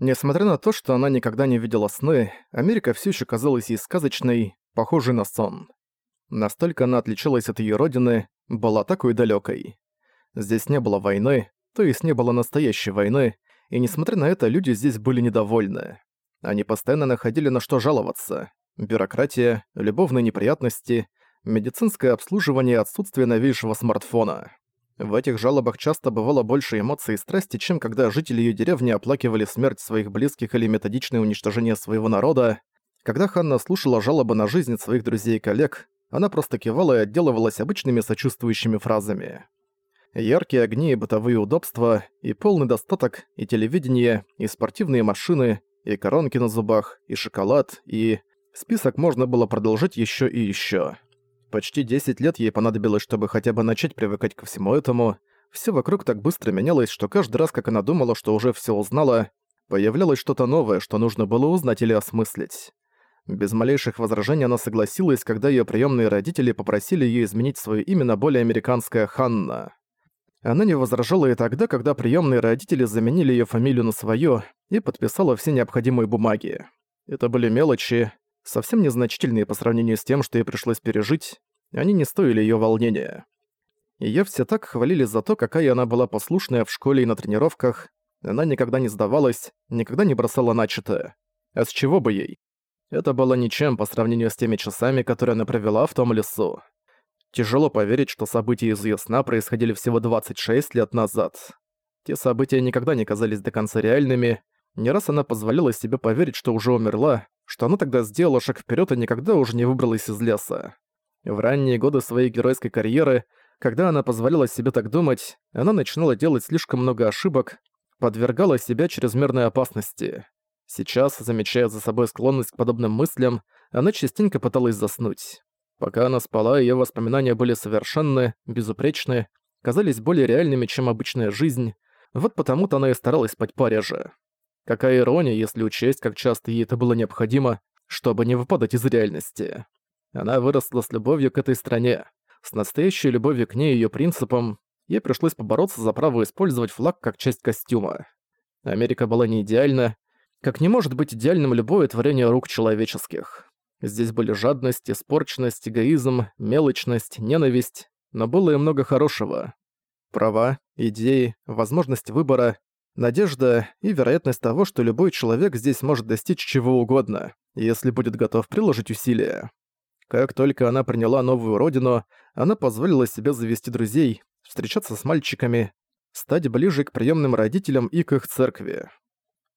Несмотря на то, что она никогда не видела сны, Америка все еще казалась ей сказочной, похожей на сон. Настолько она отличалась от ее родины, была такой далекой. Здесь не было войны, то есть не было настоящей войны, и несмотря на это, люди здесь были недовольны. Они постоянно находили на что жаловаться. Бюрократия, любовные неприятности, медицинское обслуживание и отсутствие новейшего смартфона. В этих жалобах часто бывало больше эмоций и страсти, чем когда жители ее деревни оплакивали смерть своих близких или методичное уничтожение своего народа. Когда Ханна слушала жалобы на жизнь своих друзей и коллег, она просто кивала и отделывалась обычными сочувствующими фразами. Яркие огни и бытовые удобства, и полный достаток, и телевидение, и спортивные машины, и коронки на зубах, и шоколад, и... Список можно было продолжить еще и еще. Почти 10 лет ей понадобилось, чтобы хотя бы начать привыкать ко всему этому. Все вокруг так быстро менялось, что каждый раз, как она думала, что уже все узнала, появлялось что-то новое, что нужно было узнать или осмыслить. Без малейших возражений она согласилась, когда ее приемные родители попросили ее изменить свое имя на более американское Ханна. Она не возражала и тогда, когда приемные родители заменили ее фамилию на свою и подписала все необходимые бумаги. Это были мелочи, совсем незначительные по сравнению с тем, что ей пришлось пережить, они не стоили ее волнения. Её все так хвалили за то, какая она была послушная в школе и на тренировках, она никогда не сдавалась, никогда не бросала начатое. А с чего бы ей? Это было ничем по сравнению с теми часами, которые она провела в том лесу. Тяжело поверить, что события из её сна происходили всего 26 лет назад. Те события никогда не казались до конца реальными, не раз она позволяла себе поверить, что уже умерла, что она тогда сделала шаг вперед и никогда уже не выбралась из леса. В ранние годы своей геройской карьеры, когда она позволяла себе так думать, она начинала делать слишком много ошибок, подвергала себя чрезмерной опасности. Сейчас, замечая за собой склонность к подобным мыслям, она частенько пыталась заснуть. Пока она спала, ее воспоминания были совершенны, безупречны, казались более реальными, чем обычная жизнь, вот потому-то она и старалась спать пореже. Какая ирония, если учесть, как часто ей это было необходимо, чтобы не выпадать из реальности. Она выросла с любовью к этой стране, с настоящей любовью к ней и её принципам. Ей пришлось побороться за право использовать флаг как часть костюма. Америка была не идеальна, как не может быть идеальным любое творение рук человеческих. Здесь были жадность, испорченность, эгоизм, мелочность, ненависть, но было и много хорошего. Права, идеи, возможность выбора, надежда и вероятность того, что любой человек здесь может достичь чего угодно, если будет готов приложить усилия. Как только она приняла новую родину, она позволила себе завести друзей, встречаться с мальчиками, стать ближе к приемным родителям и к их церкви.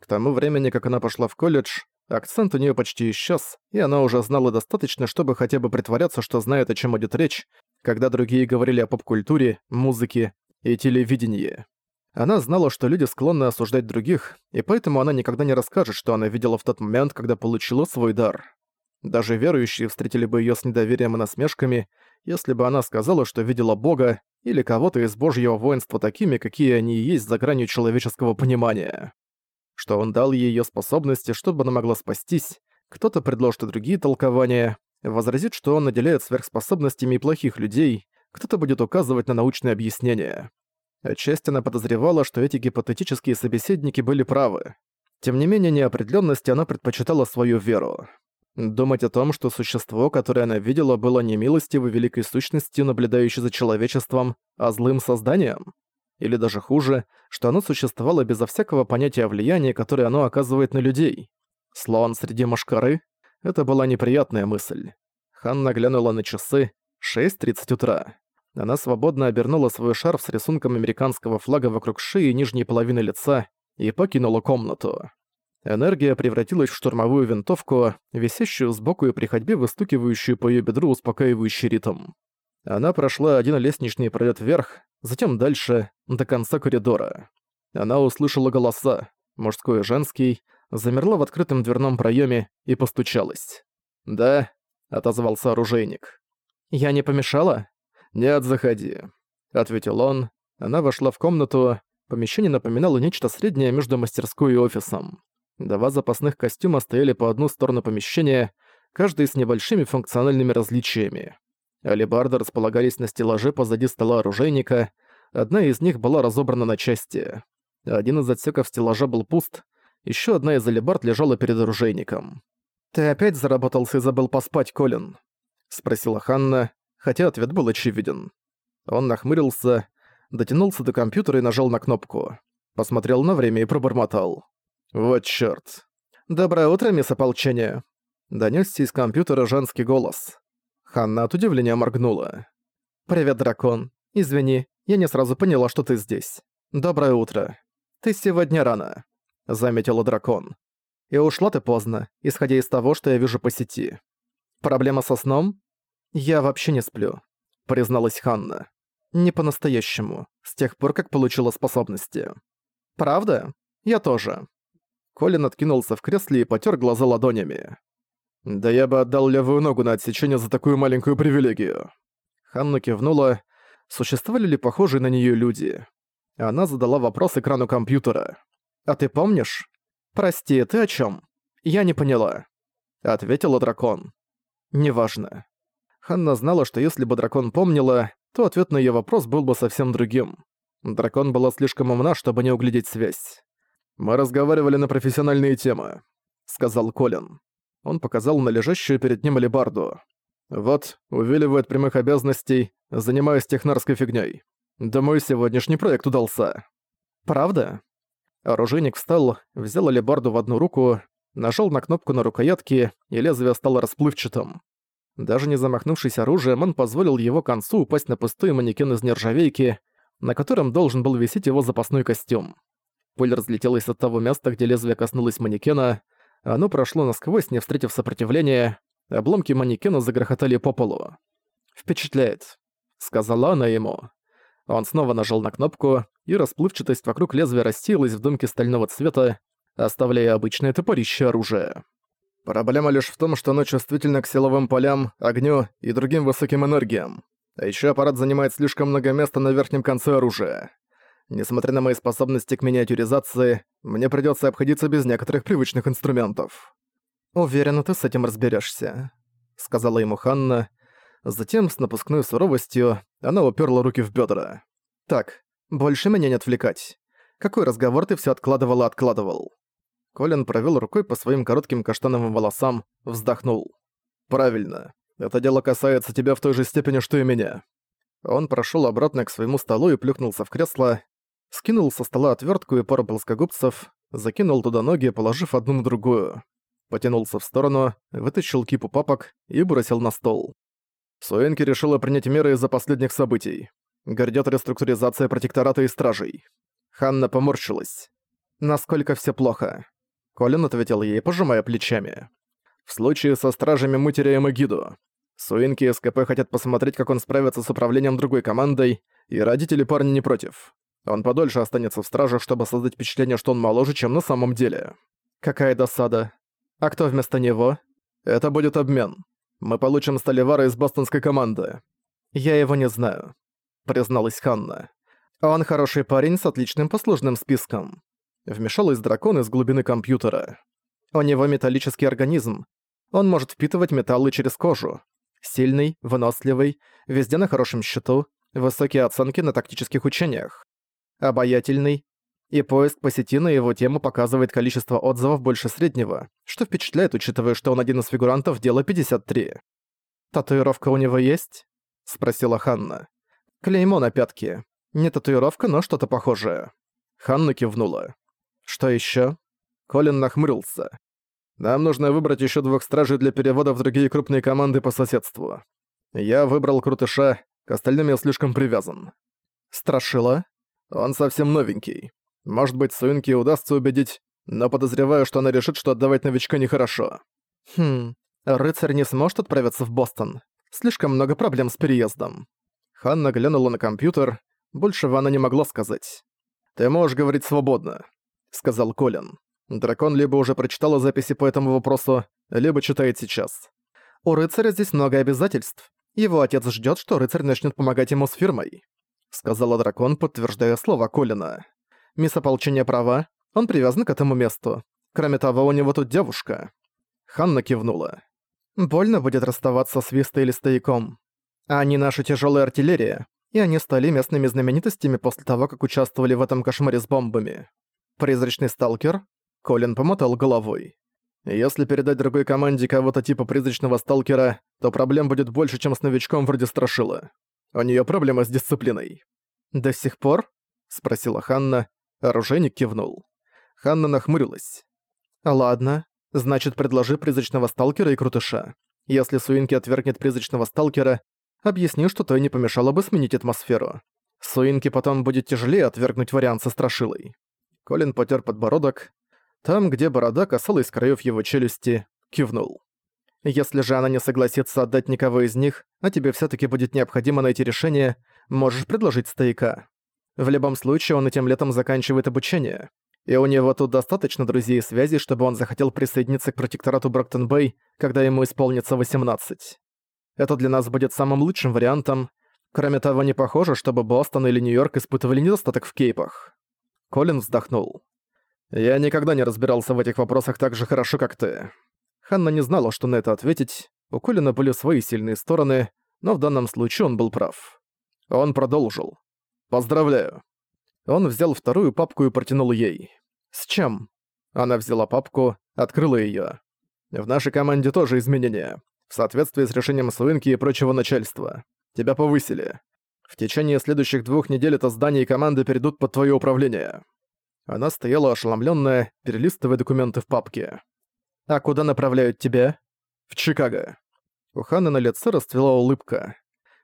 К тому времени, как она пошла в колледж, акцент у нее почти исчез, и она уже знала достаточно, чтобы хотя бы притворяться, что знает, о чем идет речь, когда другие говорили о поп-культуре, музыке и телевидении. Она знала, что люди склонны осуждать других, и поэтому она никогда не расскажет, что она видела в тот момент, когда получила свой дар. Даже верующие встретили бы её с недоверием и насмешками, если бы она сказала, что видела Бога или кого-то из Божьего воинства такими, какие они и есть за гранью человеческого понимания. Что он дал ей её способности, чтобы она могла спастись, кто-то предложит и другие толкования, возразит, что он наделяет сверхспособностями плохих людей, кто-то будет указывать на научные объяснения. Отчасти она подозревала, что эти гипотетические собеседники были правы. Тем не менее, неопределенности она предпочитала свою веру. Думать о том, что существо, которое она видела, было не милостивой великой сущностью, наблюдающей за человечеством, а злым созданием? Или даже хуже, что оно существовало безо всякого понятия влияния, которое оно оказывает на людей? Слон среди машкары? Это была неприятная мысль. Ханна глянула на часы. 6.30 утра. Она свободно обернула свой шарф с рисунком американского флага вокруг шеи и нижней половины лица и покинула комнату. Энергия превратилась в штурмовую винтовку, висящую сбоку и при ходьбе выстукивающую по её бедру успокаивающий ритм. Она прошла один лестничный пролет вверх, затем дальше, до конца коридора. Она услышала голоса, мужской и женский, замерла в открытом дверном проёме и постучалась. «Да», — отозвался оружейник. «Я не помешала?» «Нет, заходи», — ответил он. Она вошла в комнату. Помещение напоминало нечто среднее между мастерской и офисом. Два запасных костюма стояли по одну сторону помещения, каждый с небольшими функциональными различиями. Алибарды располагались на стеллаже позади стола оружейника, одна из них была разобрана на части. Один из отсеков стеллажа был пуст, Еще одна из алебард лежала перед оружейником. «Ты опять заработался и забыл поспать, Колин?» — спросила Ханна, хотя ответ был очевиден. Он нахмурился, дотянулся до компьютера и нажал на кнопку. Посмотрел на время и пробормотал. «Вот чёрт». «Доброе утро, мисс ополчение!» Донёсся из компьютера женский голос. Ханна от удивления моргнула. «Привет, дракон. Извини, я не сразу поняла, что ты здесь. Доброе утро. Ты сегодня рано», — заметила дракон. «И ушла ты поздно, исходя из того, что я вижу по сети. Проблема со сном? Я вообще не сплю», — призналась Ханна. «Не по-настоящему, с тех пор, как получила способности». «Правда? Я тоже». Колин откинулся в кресле и потер глаза ладонями. «Да я бы отдал левую ногу на отсечение за такую маленькую привилегию». Ханна кивнула. Существовали ли похожие на нее люди? Она задала вопрос экрану компьютера. «А ты помнишь?» «Прости, ты о чем? «Я не поняла», — ответила дракон. «Неважно». Ханна знала, что если бы дракон помнила, то ответ на ее вопрос был бы совсем другим. Дракон была слишком умна, чтобы не углядеть связь. «Мы разговаривали на профессиональные темы», — сказал Колин. Он показал на лежащую перед ним алебарду. «Вот, увиливает прямых обязанностей, занимаюсь технарской фигней. Думаю, сегодняшний проект удался». «Правда?» Оружейник встал, взял алебарду в одну руку, нажал на кнопку на рукоятке, и лезвие стало расплывчатым. Даже не замахнувшись оружием, он позволил его концу упасть на пустой манекен из нержавейки, на котором должен был висеть его запасной костюм. Пыль разлетелась от того места, где лезвие коснулось манекена, оно прошло насквозь, не встретив сопротивления. Обломки манекена загрохотали по полу. «Впечатляет», — сказала она ему. Он снова нажал на кнопку, и расплывчатость вокруг лезвия рассеялась в дымке стального цвета, оставляя обычное топорище оружия. Проблема лишь в том, что оно чувствительно к силовым полям, огню и другим высоким энергиям. А ещё аппарат занимает слишком много места на верхнем конце оружия. Несмотря на мои способности к миниатюризации, мне придётся обходиться без некоторых привычных инструментов. «Уверена, ты с этим разберёшься», — сказала ему Ханна. Затем, с напускной суровостью, она уперла руки в бёдра. «Так, больше меня не отвлекать. Какой разговор ты всё откладывала-откладывал?» Колин провёл рукой по своим коротким каштановым волосам, вздохнул. «Правильно. Это дело касается тебя в той же степени, что и меня». Он прошёл обратно к своему столу и плюхнулся в кресло, скинул со стола отвертку и пару плоскогубцев, закинул туда ноги, положив одну на другую. Потянулся в сторону, вытащил кипу папок и бросил на стол. Суэнки решила принять меры из-за последних событий. Гордёт реструктуризация протектората и стражей. Ханна поморщилась. «Насколько всё плохо?» Колин ответил ей, пожимая плечами. «В случае со стражами мы теряем эгиду. Суинки и СКП хотят посмотреть, как он справится с управлением другой командой, и родители парня не против. Он подольше останется в страже, чтобы создать впечатление, что он моложе, чем на самом деле. Какая досада. А кто вместо него? Это будет обмен. Мы получим Столивара из бостонской команды. Я его не знаю, призналась Ханна. Он хороший парень с отличным послужным списком. Вмешалась дракон из глубины компьютера. У него металлический организм. Он может впитывать металлы через кожу. Сильный, выносливый, везде на хорошем счету, высокие оценки на тактических учениях обаятельный, и поиск по сети на его тему показывает количество отзывов больше среднего, что впечатляет, учитывая, что он один из фигурантов дела 53. «Татуировка у него есть?» — спросила Ханна. «Клеймо на пятке. Не татуировка, но что-то похожее». Ханна кивнула. «Что еще? Колин нахмурился. «Нам нужно выбрать еще двух стражей для перевода в другие крупные команды по соседству. Я выбрал Крутыша, к остальным я слишком привязан». «Страшила?» Он совсем новенький. Может быть, Суинке удастся убедить, но подозреваю, что она решит, что отдавать новичка нехорошо. Хм, рыцарь не сможет отправиться в Бостон. Слишком много проблем с переездом. Ханна глянула на компьютер, большего она не могла сказать. «Ты можешь говорить свободно», — сказал Колин. Дракон либо уже прочитала записи по этому вопросу, либо читает сейчас. У рыцаря здесь много обязательств. Его отец ждет, что рыцарь начнет помогать ему с фирмой. — сказала дракон, подтверждая слова Колина. «Мисс Ополчение права, он привязан к этому месту. Кроме того, у него тут девушка». Ханна кивнула. «Больно будет расставаться с Вистой или Стояком. Они наша тяжелая артиллерия, и они стали местными знаменитостями после того, как участвовали в этом кошмаре с бомбами. Призрачный сталкер? Колин помотал головой. Если передать другой команде кого-то типа призрачного сталкера, то проблем будет больше, чем с новичком вроде Страшила. У нее проблема с дисциплиной. «До сих пор?» — спросила Ханна. Оружейник кивнул. Ханна нахмурилась. «Ладно, значит, предложи призрачного сталкера и крутыша. Если Суинки отвергнет призрачного сталкера, объясни, что той не помешало бы сменить атмосферу. Суинки потом будет тяжелее отвергнуть вариант со Страшилой». Колин потер подбородок, там, где борода касалась краев его челюсти, кивнул. «Если же она не согласится отдать никого из них, а тебе все таки будет необходимо найти решение, можешь предложить стояка. В любом случае, он этим летом заканчивает обучение, и у него тут достаточно друзей и связей, чтобы он захотел присоединиться к протекторату Броктон-Бэй, когда ему исполнится 18. Это для нас будет самым лучшим вариантом. Кроме того, не похоже, чтобы Бостон или Нью-Йорк испытывали недостаток в кейпах». Колин вздохнул. «Я никогда не разбирался в этих вопросах так же хорошо, как ты». Ханна не знала, что на это ответить. У Колина были свои сильные стороны, но в данном случае он был прав. Он продолжил. «Поздравляю». Он взял вторую папку и протянул ей. «С чем?» Она взяла папку, открыла её. «В нашей команде тоже изменения. В соответствии с решением Суинки и прочего начальства. Тебя повысили. В течение следующих двух недель это здание и команды перейдут под твоё управление». Она стояла ошеломлённая, перелистывая документы в папке. «А куда направляют тебя?» «В Чикаго». У Ханны на лице расцвела улыбка.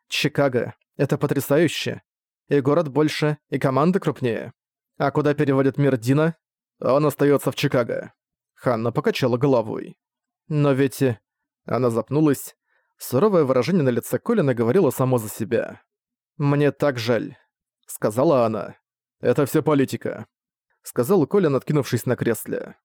«Чикаго. Это потрясающе. И город больше, и команда крупнее. А куда переводит мир Дина?» «Он остаётся в Чикаго». Ханна покачала головой. «Но ведь...» Она запнулась. Суровое выражение на лице Колина говорило само за себя. «Мне так жаль», — сказала она. «Это всё политика сказал Колин, откинувшись на кресле.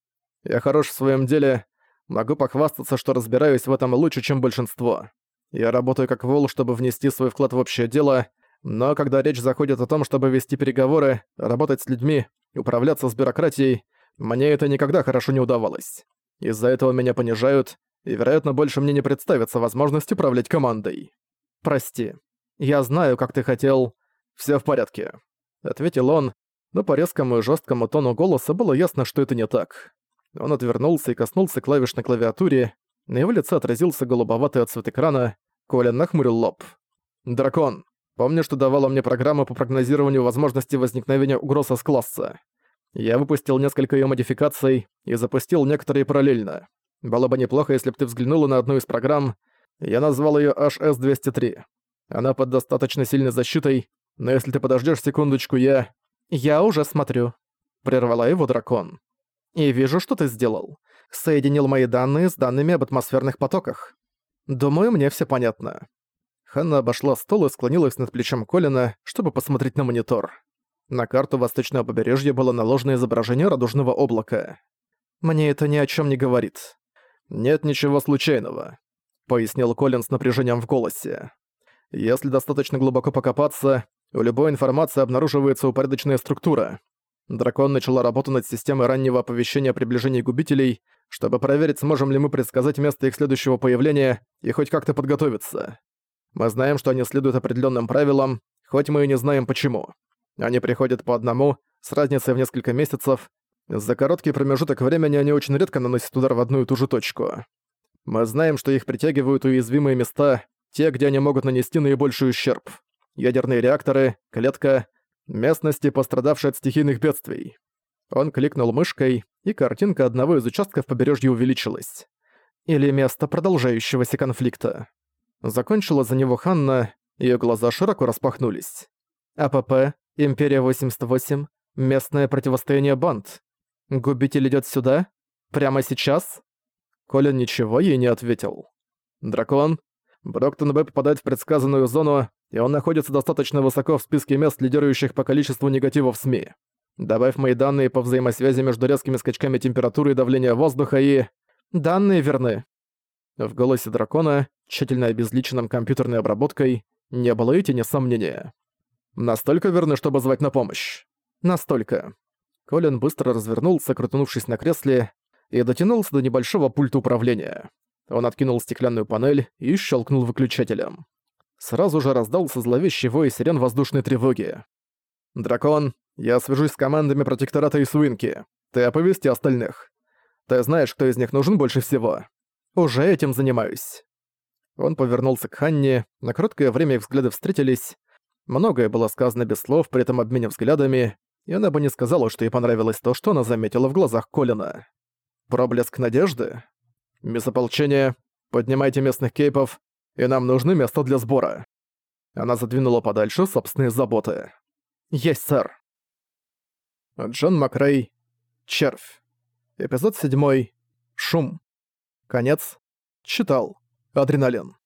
«Я хорош в своем деле. Могу похвастаться, что разбираюсь в этом лучше, чем большинство. Я работаю как вол, чтобы внести свой вклад в общее дело, но когда речь заходит о том, чтобы вести переговоры, работать с людьми, управляться с бюрократией, мне это никогда хорошо не удавалось. Из-за этого меня понижают, и, вероятно, больше мне не представится возможность управлять командой. Прости. Я знаю, как ты хотел... Все в порядке», — ответил он, но по резкому и жесткому тону голоса было ясно, что это не так. Он отвернулся и коснулся клавиш на клавиатуре, на его лице отразился голубоватый отцвет экрана, Коля нахмурил лоб. «Дракон, помнишь, что давала мне программа по прогнозированию возможности возникновения угроз с класса? Я выпустил несколько ее модификаций и запустил некоторые параллельно. Было бы неплохо, если бы ты взглянула на одну из программ. Я назвал ее HS-203. Она под достаточно сильной защитой, но если ты подождешь секундочку, я... «Я уже смотрю», — прервала его дракон. «И вижу, что ты сделал. Соединил мои данные с данными об атмосферных потоках. Думаю, мне все понятно». Ханна обошла стол и склонилась над плечом Колина, чтобы посмотреть на монитор. На карту восточного побережья было наложено изображение радужного облака. «Мне это ни о чем не говорит». «Нет ничего случайного», — пояснил Колин с напряжением в голосе. «Если достаточно глубоко покопаться, у любой информации обнаруживается упорядоченная структура. Дракон начала работу над системой раннего оповещения о приближении губителей, чтобы проверить, сможем ли мы предсказать место их следующего появления и хоть как-то подготовиться. Мы знаем, что они следуют определенным правилам, хоть мы и не знаем почему. Они приходят по одному, с разницей в несколько месяцев. За короткий промежуток времени они очень редко наносят удар в одну и ту же точку. Мы знаем, что их притягивают уязвимые места, те, где они могут нанести наибольший ущерб ядерные реакторы, клетка, местности, пострадавшие от стихийных бедствий. Он кликнул мышкой, и картинка одного из участков побережья увеличилась. Или место продолжающегося конфликта. Закончила за него Ханна, ее глаза широко распахнулись. АПП, Империя 88, местное противостояние банд. Губитель идет сюда? Прямо сейчас? Колин ничего ей не ответил. Дракон. Броктон Б попадает в предсказанную зону, и он находится достаточно высоко в списке мест, лидирующих по количеству негатива в СМИ. Добавь мои данные по взаимосвязи между резкими скачками температуры и давления воздуха и... Данные верны. В голосе дракона, тщательно обезличенном компьютерной обработкой, не было и тени сомнения. Настолько верны, чтобы звать на помощь. Настолько. Колин быстро развернулся, крутнувшись на кресле, и дотянулся до небольшого пульта управления. Он откинул стеклянную панель и щелкнул выключателем. Сразу же раздался зловещий вой сирен воздушной тревоги. «Дракон, я свяжусь с командами протектората и Суинки. Ты оповести остальных. Ты знаешь, кто из них нужен больше всего. Уже этим занимаюсь». Он повернулся к Ханне, на короткое время их взгляды встретились. Многое было сказано без слов, при этом обмене взглядами, и она бы не сказала, что ей понравилось то, что она заметила в глазах Колина. Проблеск надежды? Без ополчения, поднимайте местных кейпов, и нам нужно место для сбора. Она задвинула подальше собственные заботы. «Есть, сэр». Джон Макрей. Червь. Эпизод 7. Шум. Конец. Читал. Адреналин.